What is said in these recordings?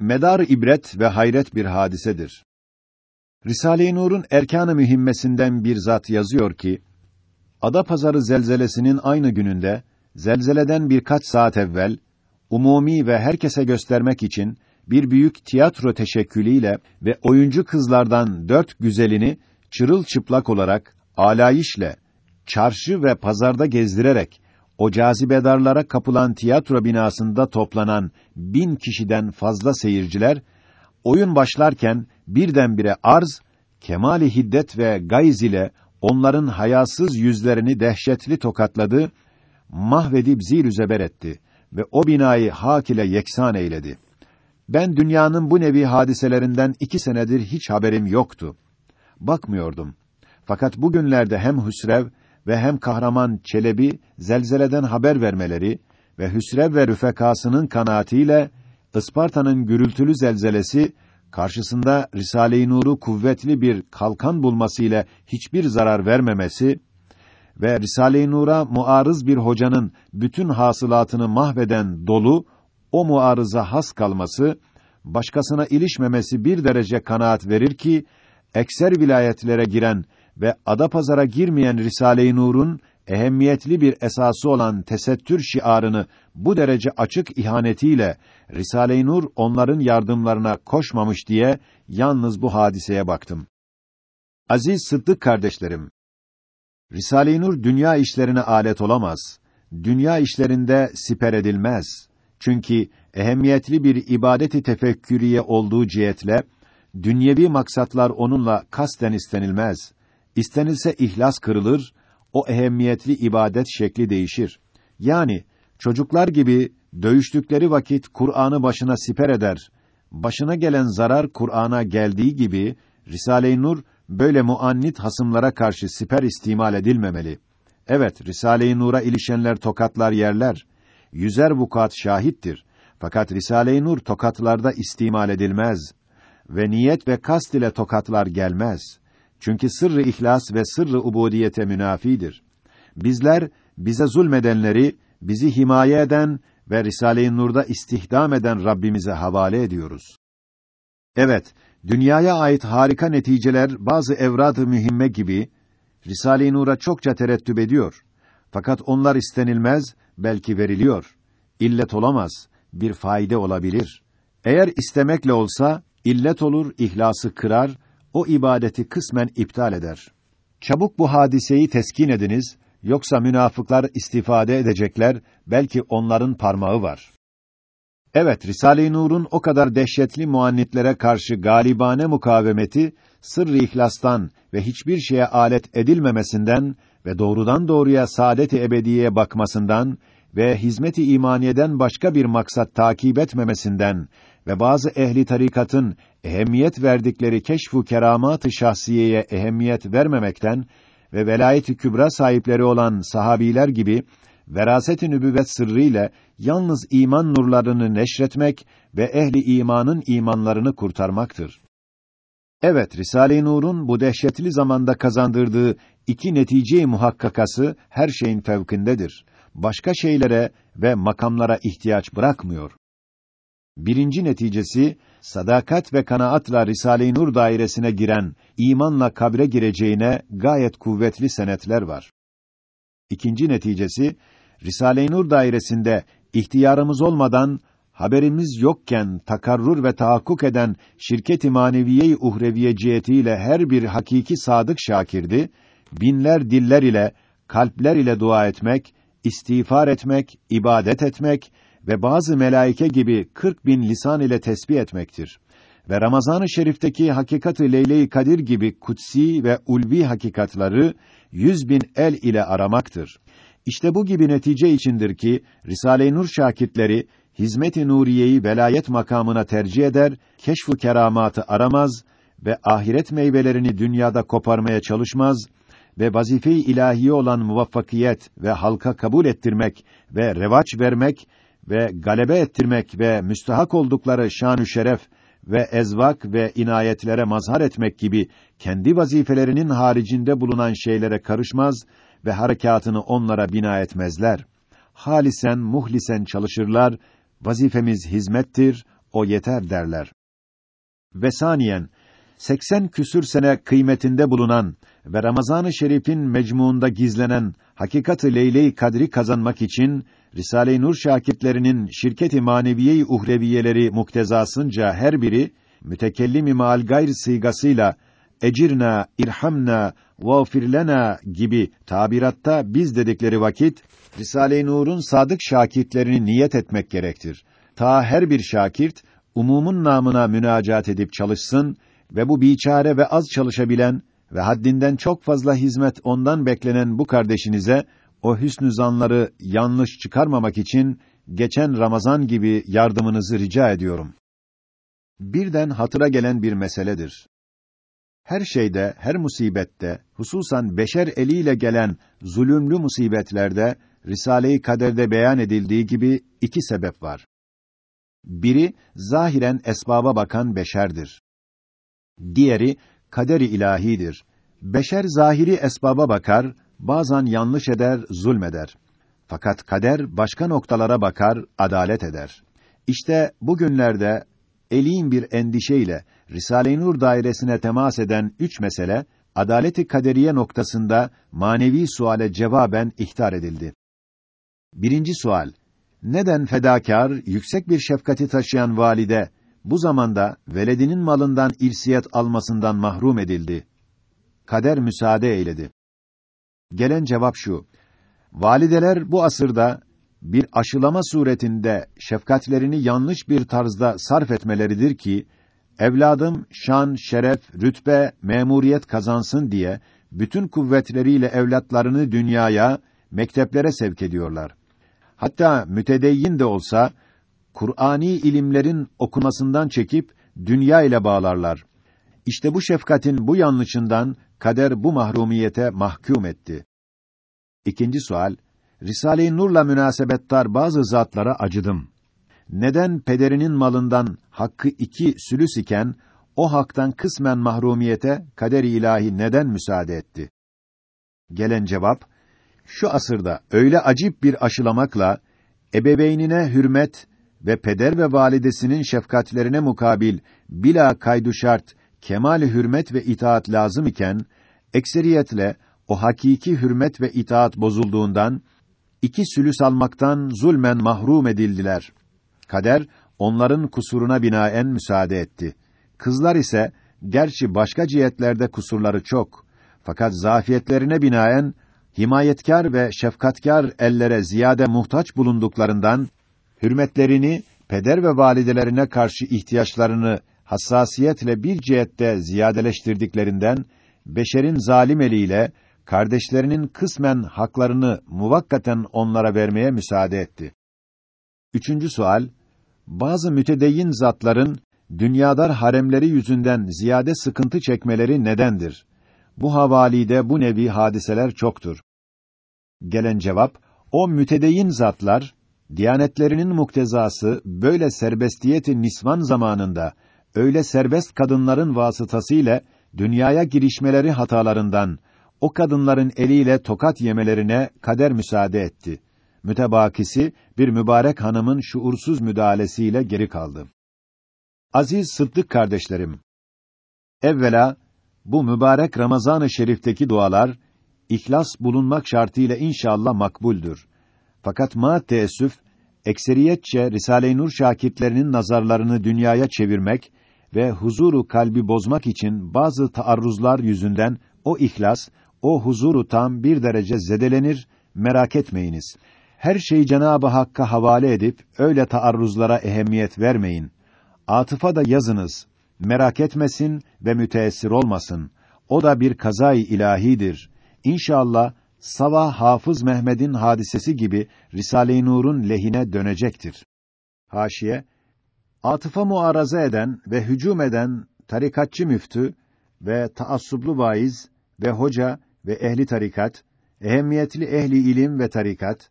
medar ibret ve hayret bir hadisedir. Risale-i Nur'un erkan-ı mühimmesinden bir zat yazıyor ki, Adapazarı zelzelesinin aynı gününde, zelzeleden birkaç saat evvel, umumi ve herkese göstermek için bir büyük tiyatro teşekkülüyle ve oyuncu kızlardan dört güzelini çırılçıplak olarak alayişle çarşı ve pazarda gezdirerek o cazibedarlara kapılan tiyatro binasında toplanan bin kişiden fazla seyirciler oyun başlarken birdenbire arz kemali hiddet ve gayz ile onların hayasız yüzlerini dehşetli tokatladı, mahvedip zir etti ve o binayı hak ile yeksan eyledi. Ben dünyanın bu nevi hadiselerinden iki senedir hiç haberim yoktu. Bakmıyordum. Fakat bugünlerde hem Hüsrev ve hem kahraman Çelebi zelzeleden haber vermeleri ve Hüsrev ve rüfekasının kanaatiyle Isparta'nın gürültülü zelzelesi karşısında Risale-i Nur'u kuvvetli bir kalkan bulması ile hiçbir zarar vermemesi ve Risale-i Nur'a muarız bir hocanın bütün hasılatını mahveden dolu o muarıza has kalması, başkasına ilişmemesi bir derece kanaat verir ki ekser vilayetlere giren ve Adapazar'a girmeyen Risale-i Nur'un ehemmiyetli bir esası olan tesettür şiarını bu derece açık ihanetiyle Risale-i Nur onların yardımlarına koşmamış diye yalnız bu hadiseye baktım. Aziz Sıddık kardeşlerim, Risale-i Nur dünya işlerine alet olamaz. Dünya işlerinde siper edilmez. Çünkü ehemmiyetli bir ibadeti tefekkürüye olduğu cihetle dünyevi maksatlar onunla kasten istenilmez. İstenilse ihlas kırılır, o ehemmiyetli ibadet şekli değişir. Yani çocuklar gibi dövüştükleri vakit Kur'an'ı başına siper eder. Başına gelen zarar Kur'an'a geldiği gibi Risale-i Nur böyle muannit hasımlara karşı siper istimal edilmemeli. Evet, Risale-i Nur'a ilişenler tokatlar yerler. Yüzer vukuat şahittir. Fakat Risale-i Nur tokatlarda istimal edilmez ve niyet ve kast ile tokatlar gelmez. Çünkü sırrı ihlas ve sırrı ubudiyete münafidir. Bizler bize zulmedenleri bizi himaye eden ve Risale-i Nur'da istihdam eden Rabbimize havale ediyoruz. Evet, dünyaya ait harika neticeler bazı evrad-ı mühimme gibi Risale-i Nur'a çokça terettüp ediyor. Fakat onlar istenilmez, belki veriliyor. İllet olamaz, bir faide olabilir. Eğer istemekle olsa illet olur, ihlası kırar, o ibadeti kısmen iptal eder. Çabuk bu hadiseyi teskin ediniz, yoksa münafıklar istifade edecekler, belki onların parmağı var. Evet, Risale-i Nur'un o kadar dehşetli muannitlere karşı galibane mukavemeti, sırrı ihlastan ve hiçbir şeye alet edilmemesinden ve doğrudan doğruya saadet-i ebediyeye bakmasından ve hizmet-i imaniyeden başka bir maksat takip etmemesinden ve bazı ehli tarikatın ehemmiyet verdikleri keşfu keramat-ı şahsiyeye ehemmiyet vermemekten ve velayet-i kübra sahipleri olan sahabiler gibi veraset-i nübüvvet sırrıyla yalnız iman nurlarını neşretmek ve ehli imanın imanlarını kurtarmaktır. Evet, Risale-i Nur'un bu dehşetli zamanda kazandırdığı iki netice muhakkakası her şeyin fevkindedir. Başka şeylere ve makamlara ihtiyaç bırakmıyor. Birinci neticesi sadakat ve kanaatla Risale-i Nur dairesine giren, imanla kabre gireceğine gayet kuvvetli senetler var. İkinci neticesi Risale-i Nur dairesinde ihtiyarımız olmadan haberimiz yokken takarrur ve tahakkuk eden şirket-i maneviye-i uhreviye cihetiyle her bir hakiki sadık şakirdi, binler diller ile, kalpler ile dua etmek, istiğfar etmek, ibadet etmek ve bazı melaike gibi kırk bin lisan ile tesbih etmektir. Ve Ramazan-ı Şerif'teki hakikat-ı Leyle-i Kadir gibi kutsi ve ulvi hakikatları yüz bin el ile aramaktır. İşte bu gibi netice içindir ki Risale-i Nur şakitleri hizmet-i nuriyeyi velayet makamına tercih eder, keşfu keramatı aramaz ve ahiret meyvelerini dünyada koparmaya çalışmaz ve vazife-i ilahi olan muvaffakiyet ve halka kabul ettirmek ve revaç vermek ve galebe ettirmek ve müstahak oldukları şanü şeref ve ezvak ve inayetlere mazhar etmek gibi kendi vazifelerinin haricinde bulunan şeylere karışmaz ve harekatını onlara bina etmezler. Halisen, muhlisen çalışırlar. Vazifemiz hizmettir, o yeter derler. Ve saniyen, 80 küsür sene kıymetinde bulunan ve Ramazan-ı Şerif'in mecmuunda gizlenen hakikati Leyle-i Kadri kazanmak için Risale-i Nur şakitlerinin şirket-i maneviye-i uhreviyeleri muktezasınca her biri mütekellim-i maal gayr sigasıyla ecirna, irhamna, vağfir lena gibi tabiratta biz dedikleri vakit Risale-i Nur'un sadık şakirtlerini niyet etmek gerektir. Ta her bir şakirt umumun namına münacat edip çalışsın ve bu biçare ve az çalışabilen ve haddinden çok fazla hizmet ondan beklenen bu kardeşinize o hüsnü zanları yanlış çıkarmamak için geçen Ramazan gibi yardımınızı rica ediyorum. Birden hatıra gelen bir meseledir. Her şeyde, her musibette, hususan beşer eliyle gelen zulümlü musibetlerde Risale-i Kader'de beyan edildiği gibi iki sebep var. Biri zahiren esbaba bakan beşerdir. Diğeri kaderi ilahidir. Beşer zahiri esbaba bakar, bazen yanlış eder, zulmeder. Fakat kader başka noktalara bakar, adalet eder. İşte bugünlerde elin bir endişeyle Risale-i Nur dairesine temas eden üç mesele adaleti kaderiye noktasında manevi suale cevaben ihtar edildi. Birinci sual: Neden fedakar, yüksek bir şefkati taşıyan valide bu zamanda veledinin malından irsiyet almasından mahrum edildi? Kader müsaade eyledi. Gelen cevap şu: Valideler bu asırda bir aşılama suretinde şefkatlerini yanlış bir tarzda sarf etmeleridir ki evladım şan, şeref, rütbe, memuriyet kazansın diye bütün kuvvetleriyle evlatlarını dünyaya, mekteplere sevk ediyorlar. Hatta mütedeyyin de olsa Kur'ani ilimlerin okumasından çekip dünya ile bağlarlar. İşte bu şefkatin bu yanlışından kader bu mahrumiyete mahkum etti. İkinci sual Risale-i Nur'la münasebettar bazı zatlara acıdım. Neden pederinin malından hakkı iki sülüs iken o haktan kısmen mahrumiyete kader-i ilahi neden müsaade etti? Gelen cevap şu asırda öyle acip bir aşılamakla ebeveynine hürmet ve peder ve validesinin şefkatlerine mukabil bila kaydu şart kemal hürmet ve itaat lazım iken ekseriyetle o hakiki hürmet ve itaat bozulduğundan iki sülüs almaktan zulmen mahrum edildiler. Kader onların kusuruna binaen müsaade etti. Kızlar ise gerçi başka cihetlerde kusurları çok fakat zafiyetlerine binaen himayetkar ve şefkatkar ellere ziyade muhtaç bulunduklarından hürmetlerini peder ve validelerine karşı ihtiyaçlarını hassasiyetle bir cihette ziyadeleştirdiklerinden beşerin zalim eliyle kardeşlerinin kısmen haklarını muvakkaten onlara vermeye müsaade etti. Üçüncü sual, bazı mütedeyyin zatların dünyadar haremleri yüzünden ziyade sıkıntı çekmeleri nedendir? Bu havalide bu nevi hadiseler çoktur. Gelen cevap, o mütedeyyin zatlar, diyanetlerinin muktezası böyle serbestiyeti nisvan zamanında, öyle serbest kadınların vasıtasıyla dünyaya girişmeleri hatalarından, o kadınların eliyle tokat yemelerine kader müsaade etti. Mütebakisi bir mübarek hanımın şuursuz müdahalesiyle geri kaldı. Aziz Sıddık kardeşlerim, evvela bu mübarek Ramazan-ı Şerif'teki dualar ihlas bulunmak şartıyla inşallah makbuldür. Fakat ma teessüf ekseriyetçe Risale-i Nur şakirtlerinin nazarlarını dünyaya çevirmek ve huzuru kalbi bozmak için bazı taarruzlar yüzünden o ihlas, o huzuru tam bir derece zedelenir, merak etmeyiniz. Her şeyi Cenabı Hakk'a havale edip öyle taarruzlara ehemmiyet vermeyin. Atıfa da yazınız. Merak etmesin ve müteessir olmasın. O da bir kazayı ilahidir. İnşallah Sabah Hafız Mehmed'in hadisesi gibi Risale-i Nur'un lehine dönecektir. Haşiye Atıfa muaraza eden ve hücum eden tarikatçı müftü ve taassublu vaiz ve hoca ve ehli tarikat, ehemmiyetli ehli ilim ve tarikat,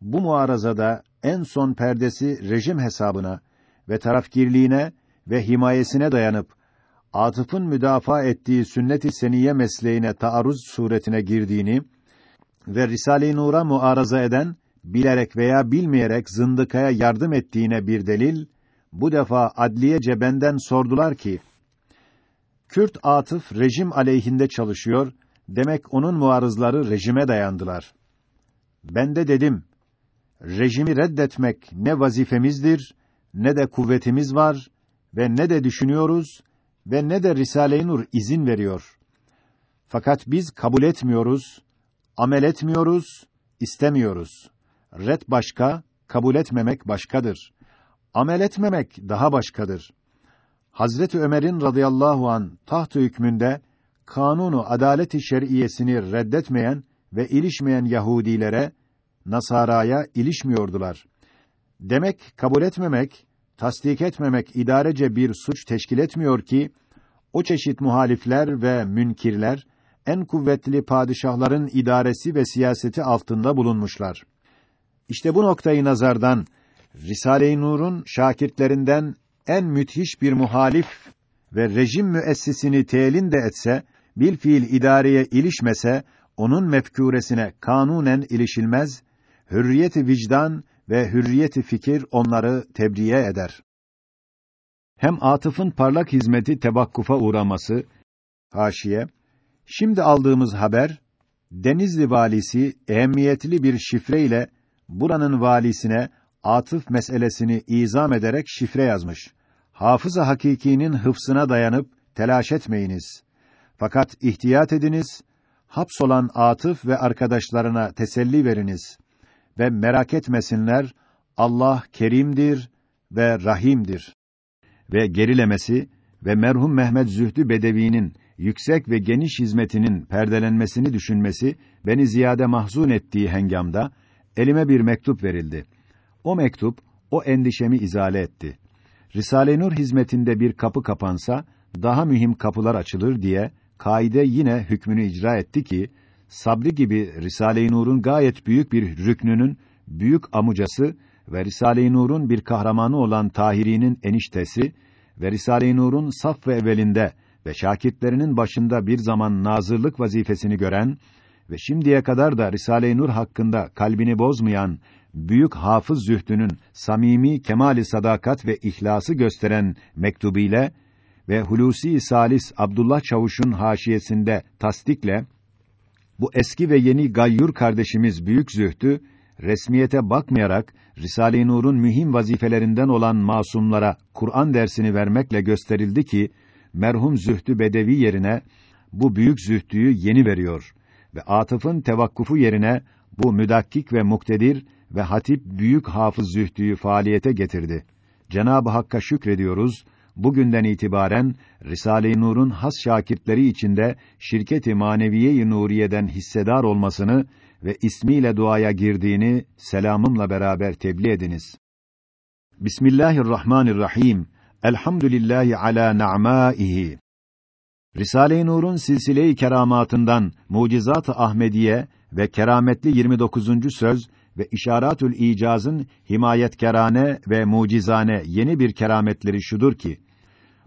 bu muarazada en son perdesi rejim hesabına ve tarafgirliğine ve himayesine dayanıp, atıfın müdafaa ettiği sünnet-i seniyye mesleğine taarruz suretine girdiğini ve Risale-i Nur'a muaraza eden, bilerek veya bilmeyerek zındıkaya yardım ettiğine bir delil, bu defa adliyece benden sordular ki, Kürt Atıf rejim aleyhinde çalışıyor, demek onun muarızları rejime dayandılar. Ben de dedim, rejimi reddetmek ne vazifemizdir, ne de kuvvetimiz var ve ne de düşünüyoruz ve ne de Risale-i Nur izin veriyor. Fakat biz kabul etmiyoruz, amel etmiyoruz, istemiyoruz. Red başka, kabul etmemek başkadır. Amel etmemek daha başkadır. Hazreti Ömer'in radıyallahu an taht hükmünde kanunu adaleti şer'iyesini reddetmeyen ve ilişmeyen Yahudilere, Nasara'ya ilişmiyordular. Demek kabul etmemek, tasdik etmemek idarece bir suç teşkil etmiyor ki o çeşit muhalifler ve münkirler en kuvvetli padişahların idaresi ve siyaseti altında bulunmuşlar. İşte bu noktayı nazardan Risale-i Nur'un şakirtlerinden en müthiş bir muhalif ve rejim müessisini telin de etse, bil fiil idareye ilişmese, onun mefkûresine kanunen ilişilmez, hürriyeti vicdan ve hürriyeti fikir onları tebriye eder. Hem atıfın parlak hizmeti tebakkufa uğraması, haşiye, şimdi aldığımız haber, Denizli valisi ehemmiyetli bir şifre ile buranın valisine atıf meselesini izam ederek şifre yazmış. Hafıza hakikinin hıfsına dayanıp telaş etmeyiniz. Fakat ihtiyat ediniz, hapsolan atıf ve arkadaşlarına teselli veriniz ve merak etmesinler, Allah kerimdir ve rahimdir. Ve gerilemesi ve merhum Mehmet Zühdü Bedevi'nin yüksek ve geniş hizmetinin perdelenmesini düşünmesi beni ziyade mahzun ettiği hengamda elime bir mektup verildi. O mektup o endişemi izale etti. Risale-i Nur hizmetinde bir kapı kapansa daha mühim kapılar açılır diye kaide yine hükmünü icra etti ki Sabri gibi Risale-i Nur'un gayet büyük bir rüknünün büyük amucası ve Risale-i Nur'un bir kahramanı olan Tahiri'nin eniştesi ve Risale-i Nur'un saf ve evvelinde ve şakirtlerinin başında bir zaman nazırlık vazifesini gören ve şimdiye kadar da Risale-i Nur hakkında kalbini bozmayan büyük hafız zühdünün samimi kemali sadakat ve ihlası gösteren mektubiyle ve Hulusi Salis Abdullah Çavuş'un haşiyesinde tasdikle bu eski ve yeni gayyur kardeşimiz büyük zühdü resmiyete bakmayarak Risale-i Nur'un mühim vazifelerinden olan masumlara Kur'an dersini vermekle gösterildi ki merhum Zühdü Bedevi yerine bu büyük zühdüyü yeni veriyor ve atıfın tevakkufu yerine bu müdakkik ve muktedir ve hatip büyük hafız zühdüyü faaliyete getirdi. Cenab-ı Hakk'a şükrediyoruz. Bugünden itibaren Risale-i Nur'un has şakirtleri içinde şirket-i maneviye-i nuriyeden hissedar olmasını ve ismiyle duaya girdiğini selamımla beraber tebliğ ediniz. Bismillahirrahmanirrahim. Elhamdülillahi ala na'maihi. Risale-i Nur'un silsile-i keramatından Mucizat-ı Ahmediye ve kerametli 29. söz ve İşaratül İcaz'ın himayetkerane ve mucizane yeni bir kerametleri şudur ki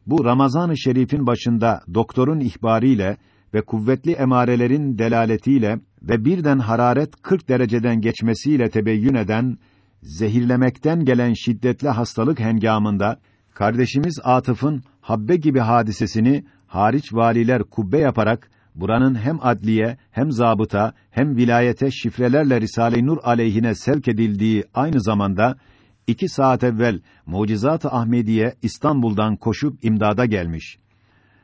bu Ramazan-ı Şerif'in başında doktorun ihbariyle ve kuvvetli emarelerin delaletiyle ve birden hararet 40 dereceden geçmesiyle tebeyyün eden zehirlemekten gelen şiddetli hastalık hengamında kardeşimiz Atıf'ın habbe gibi hadisesini hariç valiler kubbe yaparak buranın hem adliye hem zabıta hem vilayete şifrelerle Risale-i Nur aleyhine sevk edildiği aynı zamanda iki saat evvel Mucizat-ı Ahmediye İstanbul'dan koşup imdada gelmiş.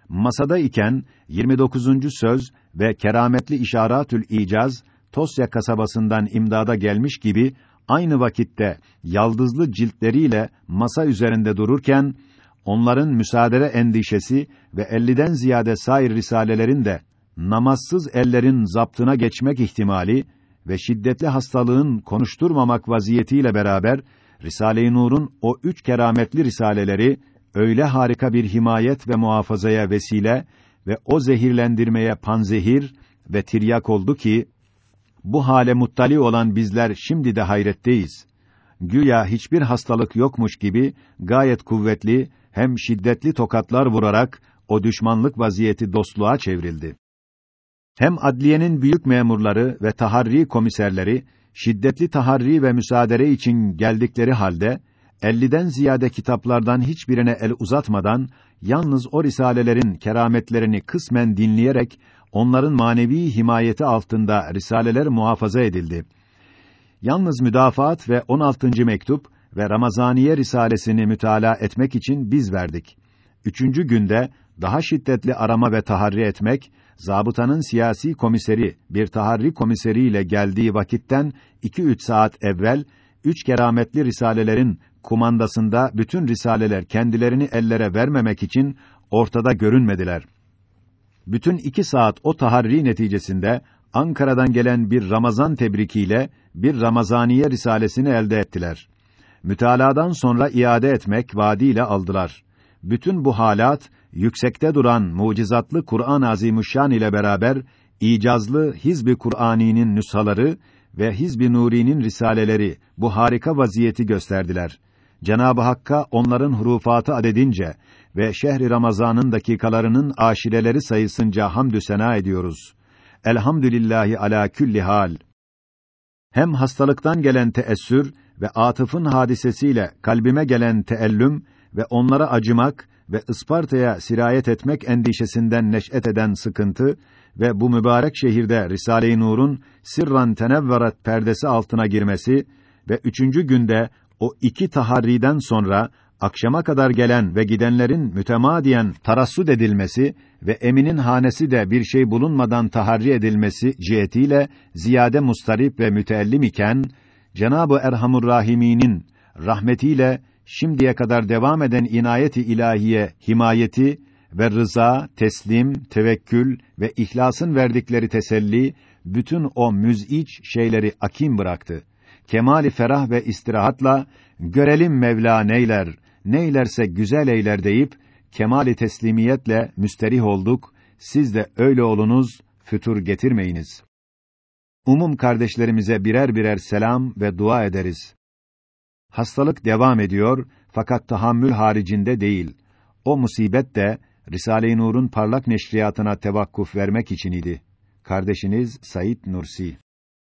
Masada iken 29. söz ve kerametli işaratül icaz Tosya kasabasından imdada gelmiş gibi aynı vakitte yaldızlı ciltleriyle masa üzerinde dururken onların müsaadere endişesi ve 50'den ziyade sair risalelerin de namazsız ellerin zaptına geçmek ihtimali ve şiddetli hastalığın konuşturmamak vaziyetiyle beraber Risale-i Nur'un o üç kerametli risaleleri öyle harika bir himayet ve muhafazaya vesile ve o zehirlendirmeye panzehir ve tiryak oldu ki bu hale muttali olan bizler şimdi de hayretteyiz. Güya hiçbir hastalık yokmuş gibi gayet kuvvetli hem şiddetli tokatlar vurarak o düşmanlık vaziyeti dostluğa çevrildi. Hem adliyenin büyük memurları ve taharri komiserleri şiddetli taharri ve müsaadere için geldikleri halde 50'den ziyade kitaplardan hiçbirine el uzatmadan yalnız o risalelerin kerametlerini kısmen dinleyerek onların manevi himayeti altında risaleler muhafaza edildi. Yalnız müdafaat ve 16. mektup ve Ramazaniye risalesini mütalaa etmek için biz verdik. Üçüncü günde daha şiddetli arama ve taharri etmek, zabıtanın siyasi komiseri bir taharri komiseriyle geldiği vakitten iki üç saat evvel üç kerametli risalelerin kumandasında bütün risaleler kendilerini ellere vermemek için ortada görünmediler. Bütün iki saat o taharri neticesinde Ankara'dan gelen bir Ramazan tebrikiyle bir Ramazaniye risalesini elde ettiler. Mütaladan sonra iade etmek vaadiyle aldılar. Bütün bu halat yüksekte duran mucizatlı Kur'an-ı Azimüşşan ile beraber icazlı Hizb-i Kur'ani'nin nüshaları ve Hizb-i Nuri'nin risaleleri bu harika vaziyeti gösterdiler. Cenab-ı Hakk'a onların hurufatı adedince ve şehri Ramazan'ın dakikalarının aşireleri sayısınca hamdü sena ediyoruz. Elhamdülillahi ala külli hal. Hem hastalıktan gelen teessür ve atıfın hadisesiyle kalbime gelen teellüm ve onlara acımak ve Isparta'ya sirayet etmek endişesinden neş'et eden sıkıntı ve bu mübarek şehirde Risale-i Nur'un sirran tenevverat perdesi altına girmesi ve üçüncü günde o iki taharriden sonra akşama kadar gelen ve gidenlerin mütemadiyen tarassud edilmesi ve eminin hanesi de bir şey bulunmadan taharri edilmesi cihetiyle ziyade mustarip ve müteellim iken Cenab-ı Erhamur Rahimî'nin rahmetiyle şimdiye kadar devam eden inayeti ilahiye himayeti ve rıza, teslim, tevekkül ve ihlasın verdikleri teselli bütün o müz'iç şeyleri akim bıraktı. Kemali ferah ve istirahatla görelim Mevla neyler, neylerse güzel eyler deyip kemali teslimiyetle müsterih olduk. Siz de öyle olunuz, fütur getirmeyiniz. Umum kardeşlerimize birer birer selam ve dua ederiz. Hastalık devam ediyor fakat tahammül haricinde değil. O musibet de Risale-i Nur'un parlak neşriyatına tevakkuf vermek için idi. Kardeşiniz Said Nursi